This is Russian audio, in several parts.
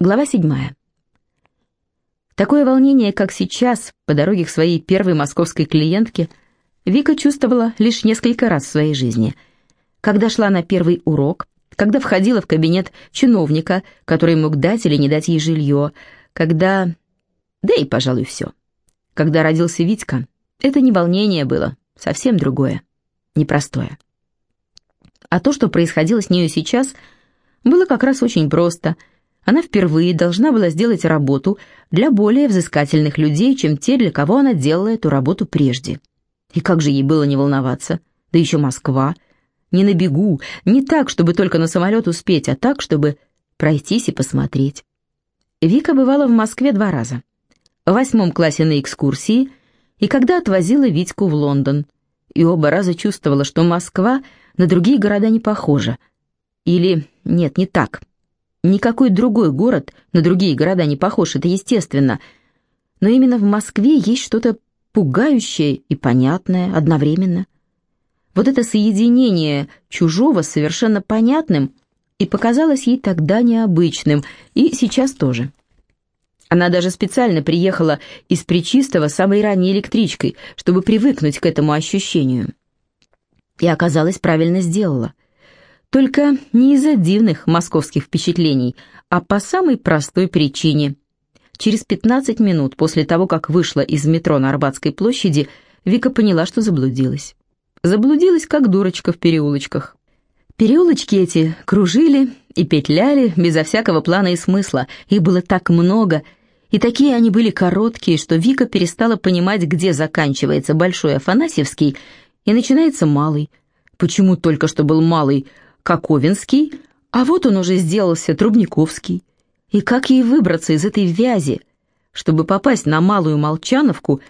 Глава седьмая. Такое волнение, как сейчас, по дороге к своей первой московской клиентке, Вика чувствовала лишь несколько раз в своей жизни. Когда шла на первый урок, когда входила в кабинет чиновника, который мог дать или не дать ей жилье, когда... Да и, пожалуй, все. Когда родился Витька, это не волнение было, совсем другое, непростое. А то, что происходило с нею сейчас, было как раз очень просто – она впервые должна была сделать работу для более взыскательных людей, чем те, для кого она делала эту работу прежде. И как же ей было не волноваться? Да еще Москва. Не на бегу, не так, чтобы только на самолет успеть, а так, чтобы пройтись и посмотреть. Вика бывала в Москве два раза. В восьмом классе на экскурсии и когда отвозила Витьку в Лондон. И оба раза чувствовала, что Москва на другие города не похожа. Или, нет, не так – Никакой другой город на другие города не похож, это естественно. Но именно в Москве есть что-то пугающее и понятное одновременно. Вот это соединение чужого с совершенно понятным и показалось ей тогда необычным, и сейчас тоже. Она даже специально приехала из Причистого самой ранней электричкой, чтобы привыкнуть к этому ощущению. И оказалось, правильно сделала – только не из-за дивных московских впечатлений, а по самой простой причине. Через 15 минут после того, как вышла из метро на Арбатской площади, Вика поняла, что заблудилась. Заблудилась, как дурочка в переулочках. Переулочки эти кружили и петляли безо всякого плана и смысла. Их было так много, и такие они были короткие, что Вика перестала понимать, где заканчивается Большой Афанасьевский и начинается Малый. Почему только что был Малый, Коковинский, а вот он уже сделался Трубниковский. И как ей выбраться из этой вязи, чтобы попасть на Малую Молчановку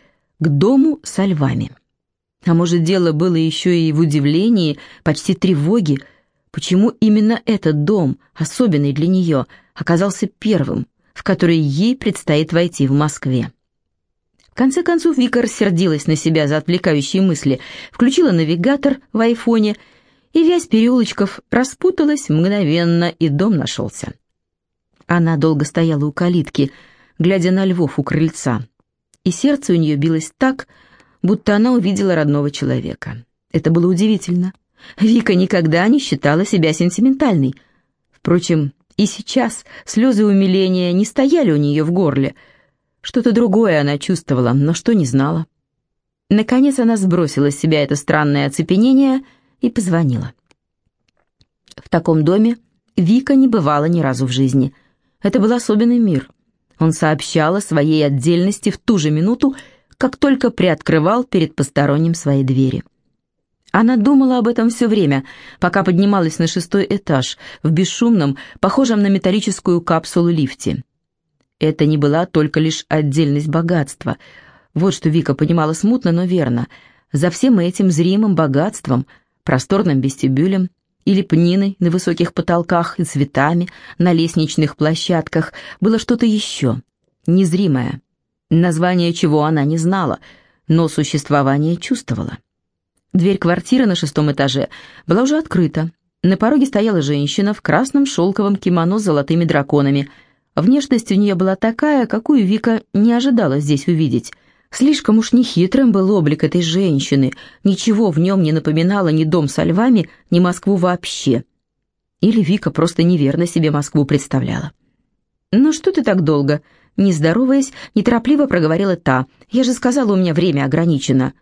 к дому со львами? А может, дело было еще и в удивлении, почти тревоге, почему именно этот дом, особенный для нее, оказался первым, в который ей предстоит войти в Москве. В конце концов Вика рассердилась на себя за отвлекающие мысли, включила навигатор в айфоне и вязь переулочков распуталась мгновенно, и дом нашелся. Она долго стояла у калитки, глядя на львов у крыльца, и сердце у нее билось так, будто она увидела родного человека. Это было удивительно. Вика никогда не считала себя сентиментальной. Впрочем, и сейчас слезы умиления не стояли у нее в горле. Что-то другое она чувствовала, но что не знала. Наконец она сбросила с себя это странное оцепенение — и позвонила. В таком доме Вика не бывала ни разу в жизни. Это был особенный мир. Он сообщал о своей отдельности в ту же минуту, как только приоткрывал перед посторонним свои двери. Она думала об этом все время, пока поднималась на шестой этаж, в бесшумном, похожем на металлическую капсулу лифте. Это не была только лишь отдельность богатства. Вот что Вика понимала смутно, но верно. За всем этим зримым богатством – просторным вестибюлем или пниной на высоких потолках и цветами на лестничных площадках было что-то еще, незримое, название чего она не знала, но существование чувствовала. Дверь квартиры на шестом этаже была уже открыта. На пороге стояла женщина в красном шелковом кимоно с золотыми драконами. Внешность у нее была такая, какую Вика не ожидала здесь увидеть – Слишком уж нехитрым был облик этой женщины, ничего в нем не напоминало ни дом со львами, ни Москву вообще. Или Вика просто неверно себе Москву представляла. «Ну что ты так долго?» Не здороваясь, неторопливо проговорила та. «Я же сказала, у меня время ограничено».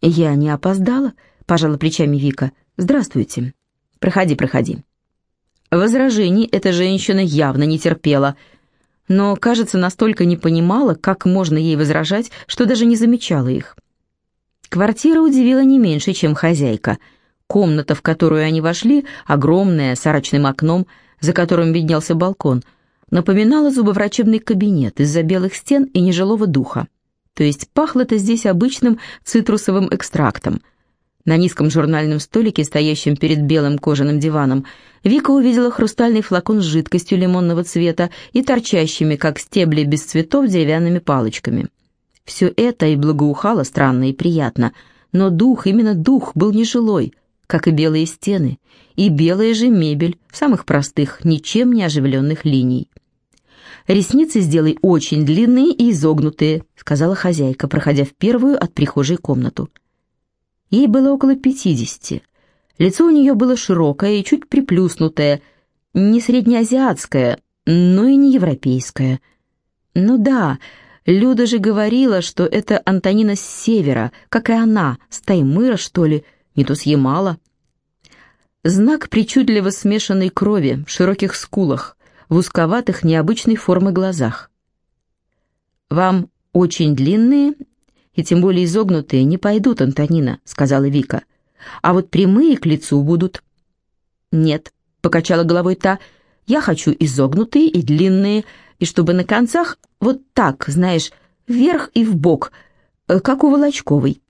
«Я не опоздала?» — пожала плечами Вика. «Здравствуйте». «Проходи, проходи». Возражений эта женщина явно не терпела — но, кажется, настолько не понимала, как можно ей возражать, что даже не замечала их. Квартира удивила не меньше, чем хозяйка. Комната, в которую они вошли, огромная, с арочным окном, за которым виднелся балкон, напоминала зубоврачебный кабинет из-за белых стен и нежилого духа. То есть пахло-то здесь обычным цитрусовым экстрактом – на низком журнальном столике, стоящем перед белым кожаным диваном, Вика увидела хрустальный флакон с жидкостью лимонного цвета и торчащими, как стебли без цветов, деревянными палочками. Все это и благоухало странно и приятно, но дух, именно дух, был нежилой, как и белые стены, и белая же мебель самых простых, ничем не оживленных линий. ресницы сделай очень длинные и изогнутые», сказала хозяйка, проходя в первую от прихожей комнату. Ей было около пятидесяти. Лицо у нее было широкое и чуть приплюснутое, не среднеазиатское, но и не европейское. Ну да, Люда же говорила, что это Антонина с севера, как и она, с Таймыра, что ли, не то с Ямала. Знак причудливо смешанной крови в широких скулах, в узковатых необычной формы глазах. «Вам очень длинные и тем более изогнутые не пойдут, Антонина», — сказала Вика. «А вот прямые к лицу будут». «Нет», — покачала головой та, — «я хочу изогнутые и длинные, и чтобы на концах вот так, знаешь, вверх и вбок, э, как у Волочковой».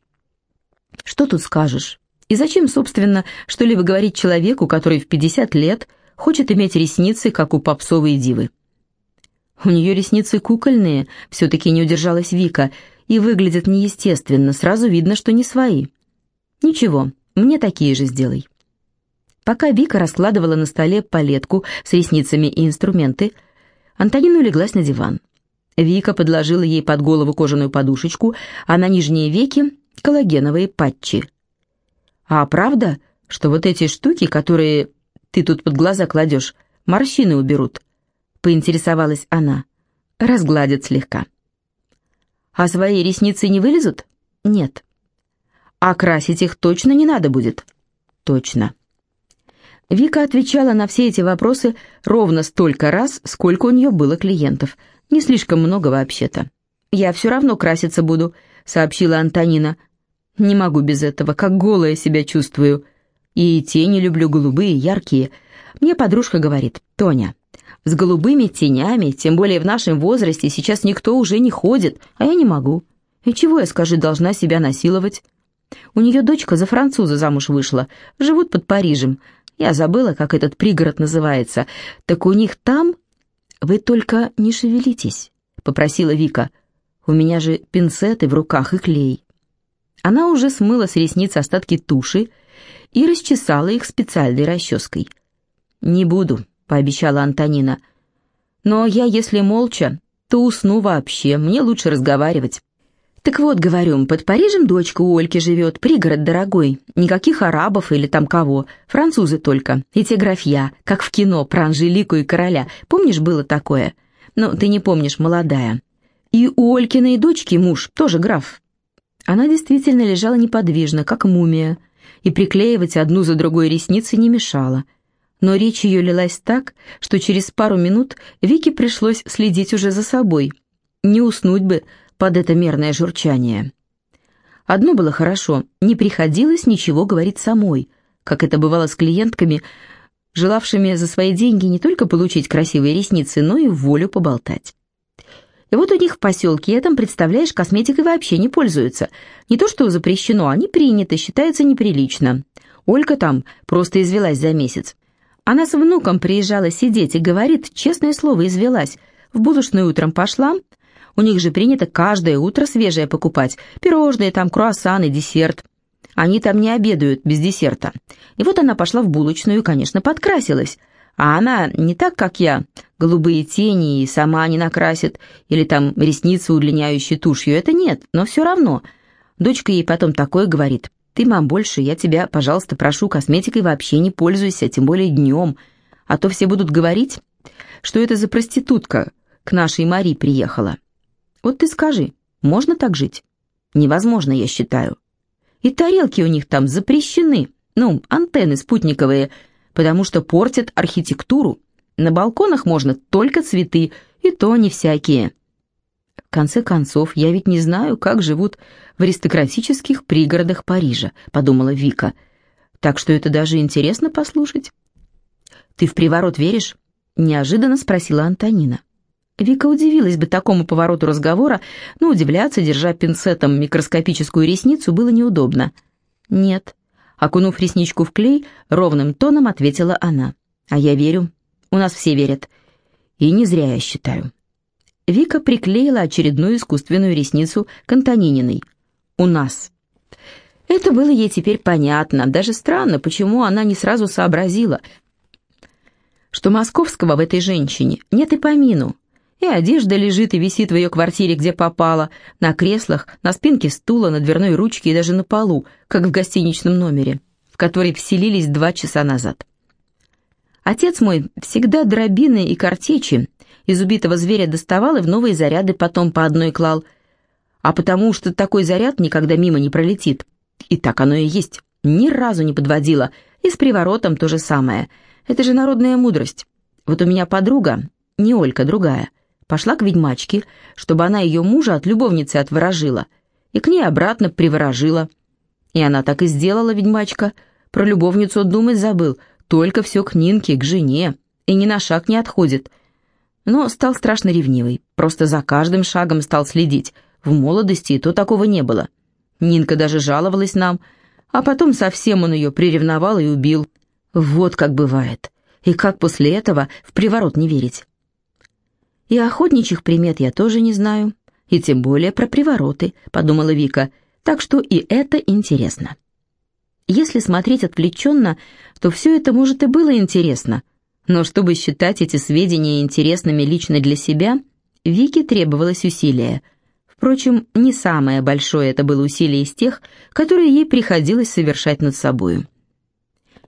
«Что тут скажешь? И зачем, собственно, что-либо говорить человеку, который в 50 лет хочет иметь ресницы, как у попсовой дивы? У нее ресницы кукольные, все-таки не удержалась Вика, и выглядят неестественно, сразу видно, что не свои. Ничего, мне такие же сделай. Пока Вика раскладывала на столе палетку с ресницами и инструменты, Антонина улеглась на диван. Вика подложила ей под голову кожаную подушечку, а на нижние веки — коллагеновые патчи. А правда, что вот эти штуки, которые ты тут под глаза кладешь, морщины уберут?» Поинтересовалась она. «Разгладят слегка». «А свои ресницы не вылезут?» «Нет». «А красить их точно не надо будет?» «Точно». Вика отвечала на все эти вопросы ровно столько раз, сколько у нее было клиентов. Не слишком много вообще-то. «Я все равно краситься буду», — сообщила Антонина. Не могу без этого, как голая себя чувствую. И тени люблю голубые, яркие. Мне подружка говорит, Тоня, с голубыми тенями, тем более в нашем возрасте, сейчас никто уже не ходит, а я не могу. И чего я, скажи, должна себя насиловать? У нее дочка за француза замуж вышла, живут под Парижем. Я забыла, как этот пригород называется. Так у них там... Вы только не шевелитесь, попросила Вика. У меня же пинцеты в руках и клей. Она уже смыла с ресниц остатки туши и расчесала их специальной расческой. «Не буду», — пообещала Антонина. «Но я, если молча, то усну вообще, мне лучше разговаривать». «Так вот, говорю, под Парижем дочка у Ольки живет, пригород дорогой, никаких арабов или там кого, французы только, и те графья, как в кино про Анжелику и короля, помнишь, было такое? Ну, ты не помнишь, молодая. И у Олькиной дочки муж, тоже граф, она действительно лежала неподвижно, как мумия, и приклеивать одну за другой ресницы не мешало. Но речь ее лилась так, что через пару минут Вике пришлось следить уже за собой. Не уснуть бы под это мерное журчание. Одно было хорошо, не приходилось ничего говорить самой, как это бывало с клиентками, желавшими за свои деньги не только получить красивые ресницы, но и волю поболтать. И вот у них в поселке этом, представляешь, косметикой вообще не пользуются. Не то что запрещено, а не принято, считается неприлично. Олька там просто извелась за месяц. Она с внуком приезжала сидеть и говорит, честное слово, извелась. В булочную утром пошла, у них же принято каждое утро свежее покупать. Пирожные там, круассаны, десерт. Они там не обедают без десерта. И вот она пошла в булочную и, конечно, подкрасилась. А она не так, как я, голубые тени и сама не накрасит, или там ресницы удлиняющие тушью, это нет, но все равно. Дочка ей потом такое говорит. «Ты, мам, больше, я тебя, пожалуйста, прошу, косметикой вообще не пользуйся, тем более днем, а то все будут говорить, что это за проститутка к нашей Мари приехала. Вот ты скажи, можно так жить? Невозможно, я считаю. И тарелки у них там запрещены, ну, антенны спутниковые – потому что портят архитектуру. На балконах можно только цветы, и то не всякие. Конце концов, я ведь не знаю, как живут в аристократических пригородах Парижа, подумала Вика. Так что это даже интересно послушать. Ты в приворот веришь? неожиданно спросила Антонина. Вика удивилась бы такому повороту разговора, но удивляться, держа пинцетом микроскопическую ресницу, было неудобно. «Нет», Окунув ресничку в клей, ровным тоном ответила она. «А я верю. У нас все верят. И не зря я считаю». Вика приклеила очередную искусственную ресницу к Антонининой. «У нас». Это было ей теперь понятно, даже странно, почему она не сразу сообразила, что московского в этой женщине нет и помину, И одежда лежит и висит в ее квартире, где попала, на креслах, на спинке стула, на дверной ручке и даже на полу, как в гостиничном номере, в который вселились два часа назад. Отец мой всегда дробины и картечи из убитого зверя доставал и в новые заряды потом по одной клал, а потому что такой заряд никогда мимо не пролетит. И так оно и есть. Ни разу не подводила. И с приворотом то же самое. Это же народная мудрость. Вот у меня подруга, не Олька, другая, пошла к ведьмачке, чтобы она ее мужа от любовницы отворожила, и к ней обратно приворожила. И она так и сделала, ведьмачка. Про любовницу думать забыл, только все к Нинке, к жене, и ни на шаг не отходит. Но стал страшно ревнивый, просто за каждым шагом стал следить. В молодости и то такого не было. Нинка даже жаловалась нам, а потом совсем он ее приревновал и убил. Вот как бывает. И как после этого в приворот не верить? И охотничьих примет я тоже не знаю, и тем более про привороты, подумала Вика, так что и это интересно. Если смотреть отвлеченно, то все это, может, и было интересно, но чтобы считать эти сведения интересными лично для себя, Вике требовалось усилие — Впрочем, не самое большое это было усилие из тех, которые ей приходилось совершать над собою.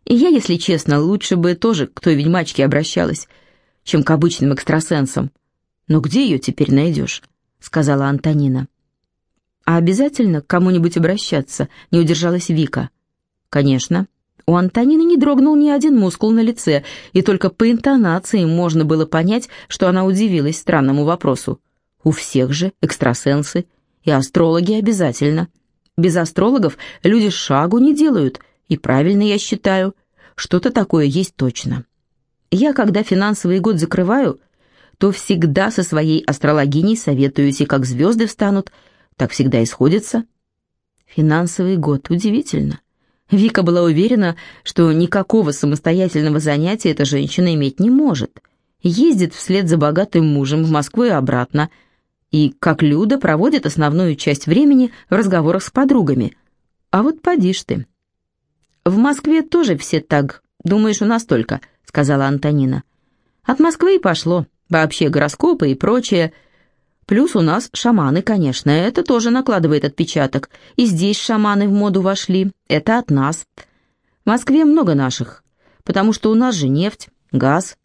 И я, если честно, лучше бы тоже к той ведьмачке обращалась, чем к обычным экстрасенсам. Но где ее теперь найдешь? сказала Антонина. А обязательно к кому-нибудь обращаться, не удержалась Вика. Конечно. У Антонины не дрогнул ни один мускул на лице, и только по интонации можно было понять, что она удивилась странному вопросу. У всех же экстрасенсы и астрологи обязательно. Без астрологов люди шагу не делают, и правильно я считаю, что-то такое есть точно. Я, когда финансовый год закрываю, то всегда со своей астрологиней советуюсь, и как звезды встанут, так всегда и сходится. Финансовый год, удивительно. Вика была уверена, что никакого самостоятельного занятия эта женщина иметь не может. Ездит вслед за богатым мужем в Москву и обратно – и, как Люда, проводит основную часть времени в разговорах с подругами. А вот поди ж ты. «В Москве тоже все так. Думаешь, у нас только?» — сказала Антонина. «От Москвы и пошло. Вообще гороскопы и прочее. Плюс у нас шаманы, конечно. Это тоже накладывает отпечаток. И здесь шаманы в моду вошли. Это от нас. В Москве много наших, потому что у нас же нефть, газ,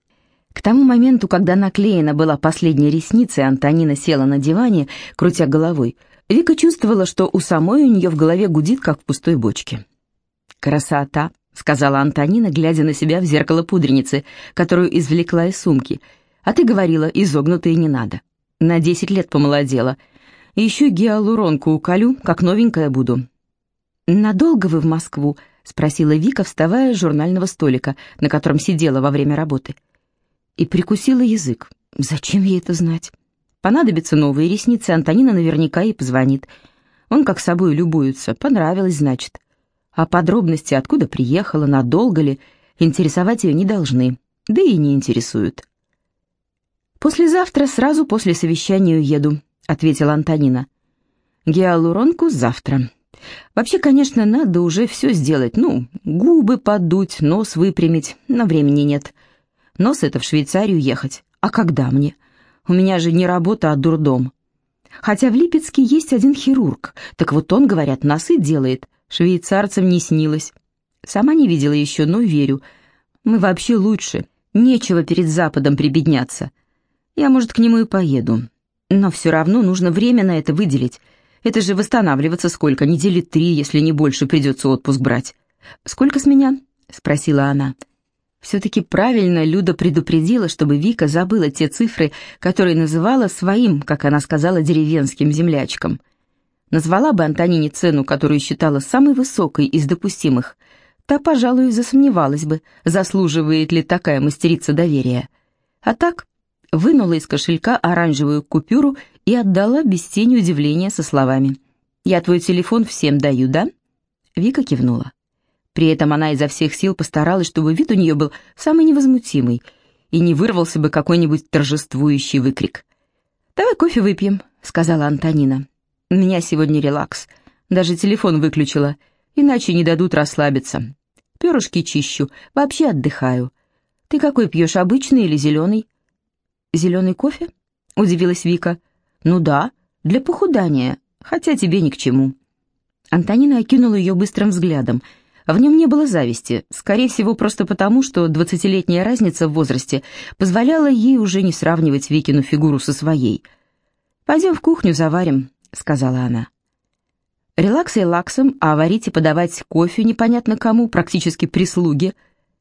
к тому моменту, когда наклеена была последняя ресница, и Антонина села на диване, крутя головой, Вика чувствовала, что у самой у нее в голове гудит, как в пустой бочке. «Красота», — сказала Антонина, глядя на себя в зеркало пудреницы, которую извлекла из сумки. «А ты говорила, изогнутые не надо. На десять лет помолодела. Еще гиалуронку уколю, как новенькая буду». «Надолго вы в Москву?» — спросила Вика, вставая с журнального столика, на котором сидела во время работы. — и прикусила язык. Зачем ей это знать? Понадобятся новые ресницы, Антонина наверняка и позвонит. Он как собой любуется, понравилось, значит. А подробности, откуда приехала, надолго ли, интересовать ее не должны, да и не интересуют. «Послезавтра, сразу после совещания уеду», — ответила Антонина. «Гиалуронку завтра. Вообще, конечно, надо уже все сделать, ну, губы подуть, нос выпрямить, но времени нет». Нос это в Швейцарию ехать. А когда мне? У меня же не работа, а дурдом. Хотя в Липецке есть один хирург. Так вот он, говорят, носы делает. Швейцарцам не снилось. Сама не видела еще, но верю. Мы вообще лучше. Нечего перед Западом прибедняться. Я, может, к нему и поеду. Но все равно нужно время на это выделить. Это же восстанавливаться сколько? Недели три, если не больше, придется отпуск брать. «Сколько с меня?» — спросила она. Все-таки правильно Люда предупредила, чтобы Вика забыла те цифры, которые называла своим, как она сказала, деревенским землячкам. Назвала бы Антонине цену, которую считала самой высокой из допустимых. Та, пожалуй, засомневалась бы, заслуживает ли такая мастерица доверия. А так вынула из кошелька оранжевую купюру и отдала без тени удивления со словами «Я твой телефон всем даю, да?» Вика кивнула. При этом она изо всех сил постаралась, чтобы вид у нее был самый невозмутимый и не вырвался бы какой-нибудь торжествующий выкрик. «Давай кофе выпьем», — сказала Антонина. «У меня сегодня релакс. Даже телефон выключила, иначе не дадут расслабиться. Перышки чищу, вообще отдыхаю. Ты какой пьешь, обычный или зеленый?» «Зеленый кофе?» удивилась Вика. «Ну да, для похудания, хотя тебе ни к чему». Антонина окинула ее быстрым взглядом. В нем не было зависти, скорее всего, просто потому, что двадцатилетняя разница в возрасте позволяла ей уже не сравнивать Викину фигуру со своей. «Пойдем в кухню заварим», — сказала она. Релаксой лаксом, а варить и подавать кофе непонятно кому, практически прислуге,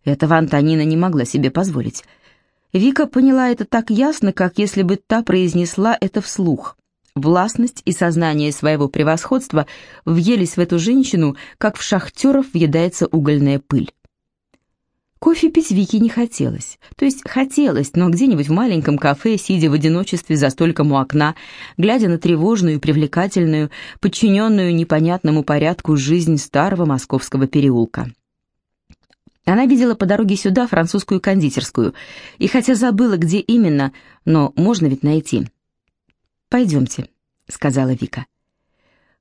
этого Антонина не могла себе позволить. Вика поняла это так ясно, как если бы та произнесла это вслух. Властность и сознание своего превосходства въелись в эту женщину, как в шахтеров въедается угольная пыль. Кофе пить Вике не хотелось. То есть хотелось, но где-нибудь в маленьком кафе, сидя в одиночестве за столиком у окна, глядя на тревожную и привлекательную, подчиненную непонятному порядку жизнь старого московского переулка. Она видела по дороге сюда французскую кондитерскую, и хотя забыла, где именно, но можно ведь найти. «Пойдемте», — сказала Вика.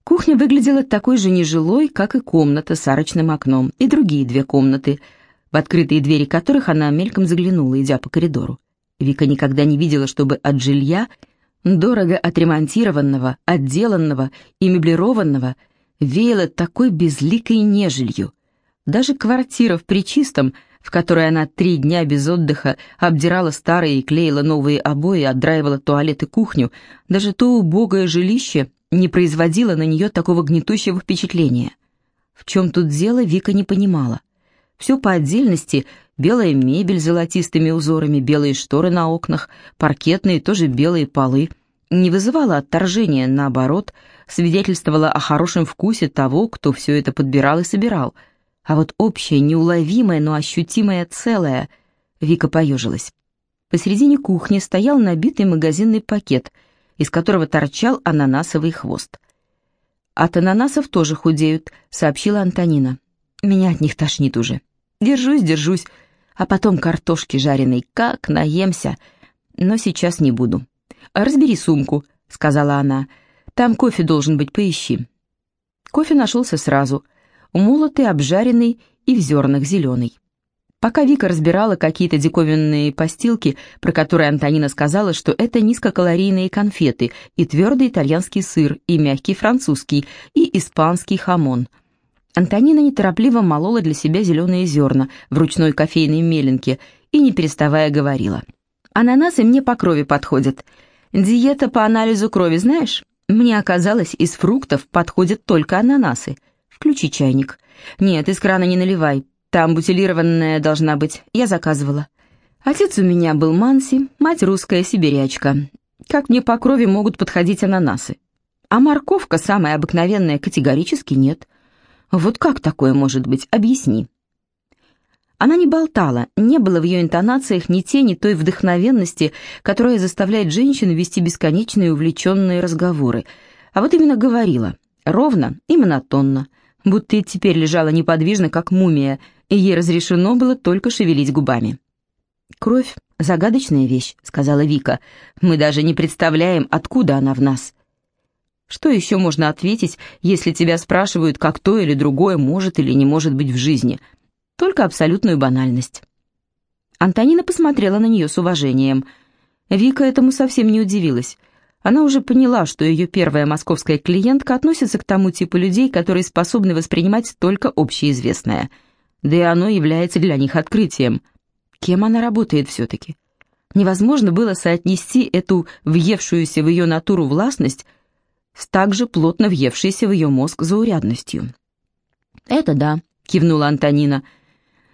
Кухня выглядела такой же нежилой, как и комната с арочным окном, и другие две комнаты, в открытые двери которых она мельком заглянула, идя по коридору. Вика никогда не видела, чтобы от жилья, дорого отремонтированного, отделанного и меблированного, веяло такой безликой нежилью. Даже квартира в Причистом — в которой она три дня без отдыха обдирала старые и клеила новые обои, отдраивала туалет и кухню, даже то убогое жилище не производило на нее такого гнетущего впечатления. В чем тут дело, Вика не понимала. Все по отдельности — белая мебель с золотистыми узорами, белые шторы на окнах, паркетные, тоже белые полы — не вызывало отторжения, наоборот, свидетельствовало о хорошем вкусе того, кто все это подбирал и собирал — а вот общее, неуловимое, но ощутимое целое, Вика поежилась. Посередине кухни стоял набитый магазинный пакет, из которого торчал ананасовый хвост. «От ананасов тоже худеют», — сообщила Антонина. «Меня от них тошнит уже. Держусь, держусь, а потом картошки жареной, как наемся. Но сейчас не буду. Разбери сумку», — сказала она. «Там кофе должен быть, поищи». Кофе нашелся сразу — молотый, обжаренный и в зернах зеленый. Пока Вика разбирала какие-то диковинные постилки, про которые Антонина сказала, что это низкокалорийные конфеты и твердый итальянский сыр, и мягкий французский, и испанский хамон. Антонина неторопливо молола для себя зеленые зерна в ручной кофейной меленке и, не переставая, говорила. «Ананасы мне по крови подходят. Диета по анализу крови, знаешь? Мне оказалось, из фруктов подходят только ананасы. Включи чайник. Нет, из крана не наливай. Там бутилированная должна быть. Я заказывала. Отец у меня был Манси, мать русская сибирячка. Как мне по крови могут подходить ананасы? А морковка самая обыкновенная категорически нет. Вот как такое может быть? Объясни. Она не болтала, не было в ее интонациях ни тени той вдохновенности, которая заставляет женщину вести бесконечные увлеченные разговоры, а вот именно говорила, ровно и монотонно, будто и теперь лежала неподвижно, как мумия, и ей разрешено было только шевелить губами. «Кровь — загадочная вещь», — сказала Вика. «Мы даже не представляем, откуда она в нас». Что еще можно ответить, если тебя спрашивают, как то или другое может или не может быть в жизни? Только абсолютную банальность. Антонина посмотрела на нее с уважением. Вика этому совсем не удивилась. Она уже поняла, что ее первая московская клиентка относится к тому типу людей, которые способны воспринимать только общеизвестное. Да и оно является для них открытием. Кем она работает все-таки? Невозможно было соотнести эту въевшуюся в ее натуру властность с также плотно въевшейся в ее мозг заурядностью. «Это да», — кивнула Антонина.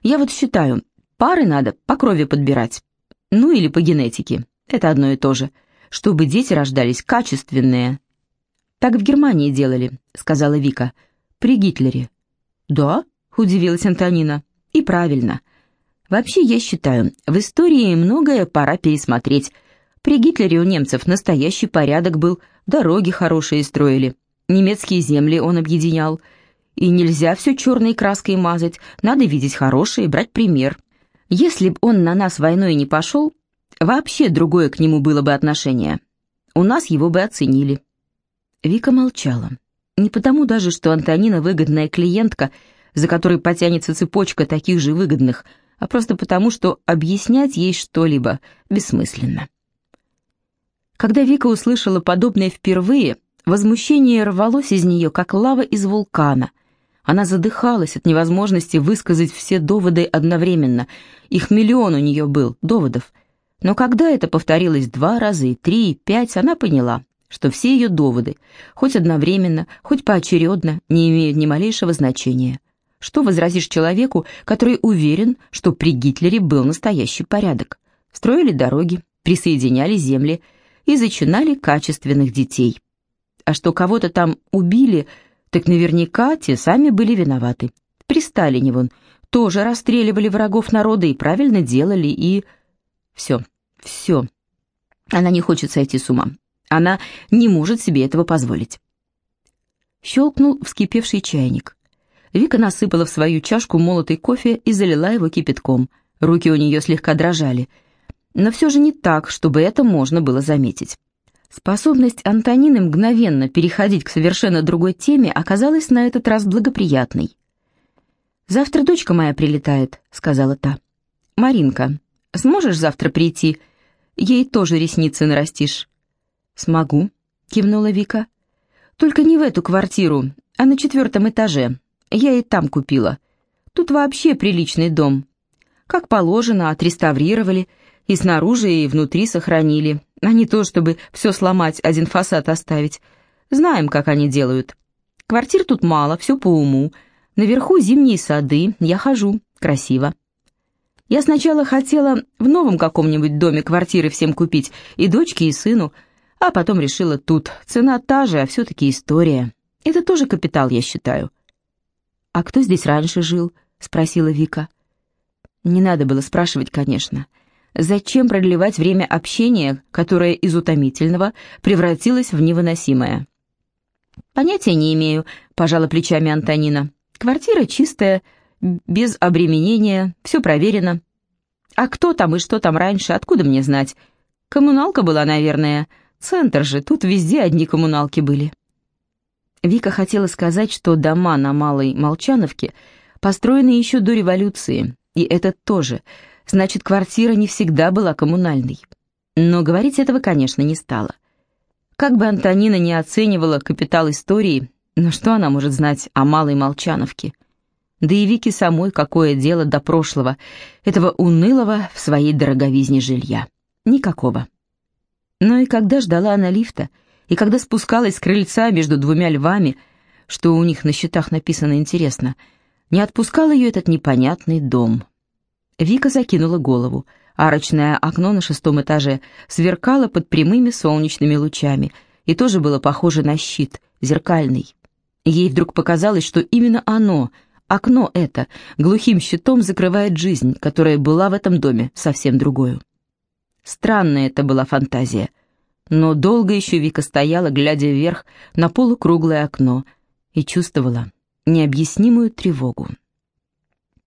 «Я вот считаю, пары надо по крови подбирать. Ну или по генетике. Это одно и то же чтобы дети рождались качественные. «Так в Германии делали», — сказала Вика. «При Гитлере». «Да?» — удивилась Антонина. «И правильно. Вообще, я считаю, в истории многое пора пересмотреть. При Гитлере у немцев настоящий порядок был, дороги хорошие строили, немецкие земли он объединял. И нельзя все черной краской мазать, надо видеть хорошее брать пример. Если б он на нас войной не пошел, Вообще другое к нему было бы отношение. У нас его бы оценили. Вика молчала. Не потому даже, что Антонина выгодная клиентка, за которой потянется цепочка таких же выгодных, а просто потому, что объяснять ей что-либо бессмысленно. Когда Вика услышала подобное впервые, возмущение рвалось из нее, как лава из вулкана. Она задыхалась от невозможности высказать все доводы одновременно. Их миллион у нее был, доводов. Но когда это повторилось два раза, и три, и пять, она поняла, что все ее доводы, хоть одновременно, хоть поочередно, не имеют ни малейшего значения. Что возразишь человеку, который уверен, что при Гитлере был настоящий порядок? Строили дороги, присоединяли земли и зачинали качественных детей. А что кого-то там убили, так наверняка те сами были виноваты. При Сталине вон тоже расстреливали врагов народа и правильно делали, и... Все, все. Она не хочет сойти с ума. Она не может себе этого позволить. Щелкнул вскипевший чайник. Вика насыпала в свою чашку молотый кофе и залила его кипятком. Руки у нее слегка дрожали. Но все же не так, чтобы это можно было заметить. Способность Антонины мгновенно переходить к совершенно другой теме оказалась на этот раз благоприятной. «Завтра дочка моя прилетает», — сказала та. «Маринка, сможешь завтра прийти? Ей тоже ресницы нарастишь». «Смогу», — кивнула Вика. «Только не в эту квартиру, а на четвертом этаже. Я и там купила. Тут вообще приличный дом. Как положено, отреставрировали, и снаружи, и внутри сохранили, а не то, чтобы все сломать, один фасад оставить. Знаем, как они делают. Квартир тут мало, все по уму. Наверху зимние сады, я хожу, красиво. Я сначала хотела в новом каком-нибудь доме квартиры всем купить, и дочке, и сыну, а потом решила тут. Цена та же, а все-таки история. Это тоже капитал, я считаю. «А кто здесь раньше жил?» — спросила Вика. Не надо было спрашивать, конечно. Зачем продлевать время общения, которое из утомительного превратилось в невыносимое? «Понятия не имею», — пожала плечами Антонина. «Квартира чистая, без обременения, все проверено. А кто там и что там раньше, откуда мне знать? Коммуналка была, наверное. Центр же, тут везде одни коммуналки были. Вика хотела сказать, что дома на Малой Молчановке построены еще до революции, и это тоже, значит, квартира не всегда была коммунальной. Но говорить этого, конечно, не стала. Как бы Антонина не оценивала капитал истории, но что она может знать о Малой Молчановке? Да и Вике самой какое дело до прошлого, этого унылого в своей дороговизне жилья. Никакого. Но и когда ждала она лифта, и когда спускалась с крыльца между двумя львами, что у них на счетах написано интересно, не отпускал ее этот непонятный дом. Вика закинула голову. Арочное окно на шестом этаже сверкало под прямыми солнечными лучами и тоже было похоже на щит, зеркальный. Ей вдруг показалось, что именно оно, окно это, глухим щитом закрывает жизнь, которая была в этом доме совсем другую. Странная это была фантазия. Но долго еще Вика стояла, глядя вверх на полукруглое окно, и чувствовала необъяснимую тревогу.